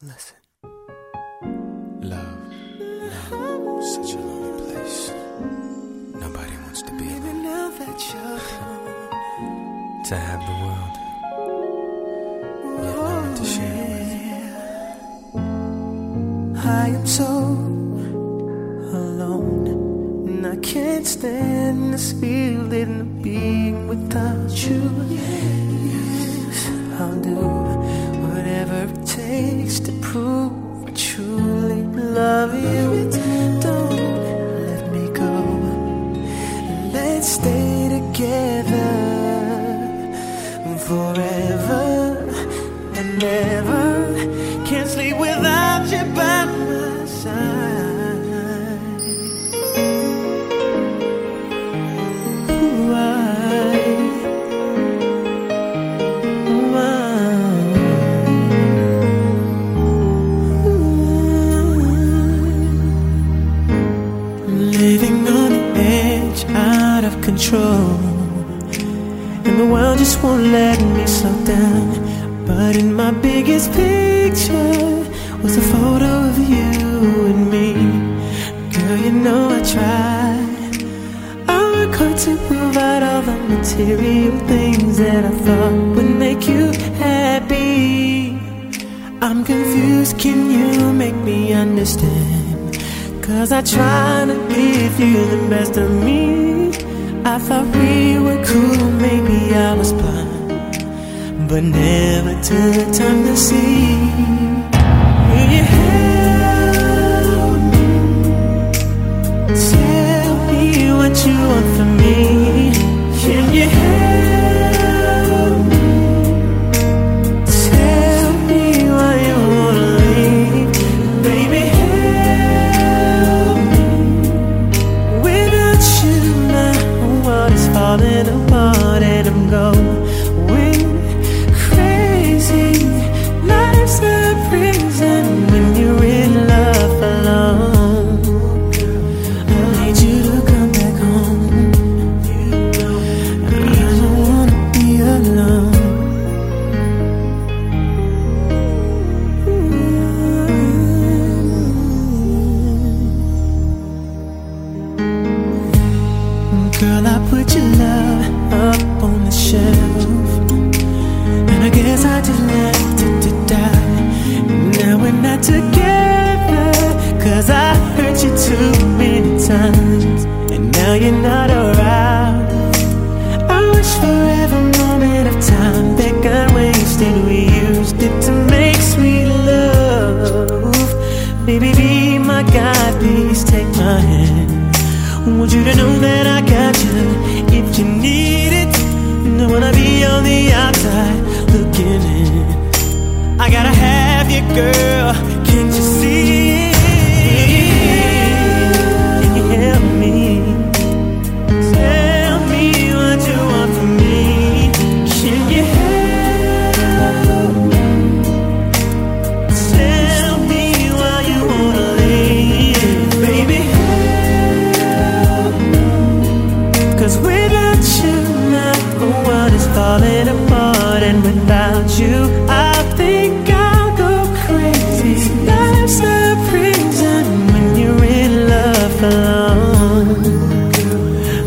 Listen. Love, love, such a lonely place. Nobody wants to be alone. Now that you're gone, To have the world, yet no one to share it with. Oh, I am so alone, and I can't stand this feeling of being without you. Yes, I'll do to prove I truly love you. Don't let me go. Let's stay together forever and ever. Control. And the world just won't let me slow down. But in my biggest picture was a photo of you and me. Girl, you know I tried. I work hard to provide all the material things that I thought would make you happy. I'm confused, can you make me understand? Cause I try to give you the best of me. I thought we were cool, maybe I was blind, but never took time to see. Girl, I put your love up on the shelf. And I guess I just left it to die. Now we're not together. Cause I hurt you too many times. And now you're not around. I wish for every moment of time that got wasted. We used it to make sweet love. Baby, be my guide, please take my hand. I Want you to know that I Cause without you, my world is falling apart. And without you, I think I'll go crazy. Life's a prison when you're in love alone.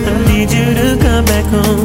I need you to come back home.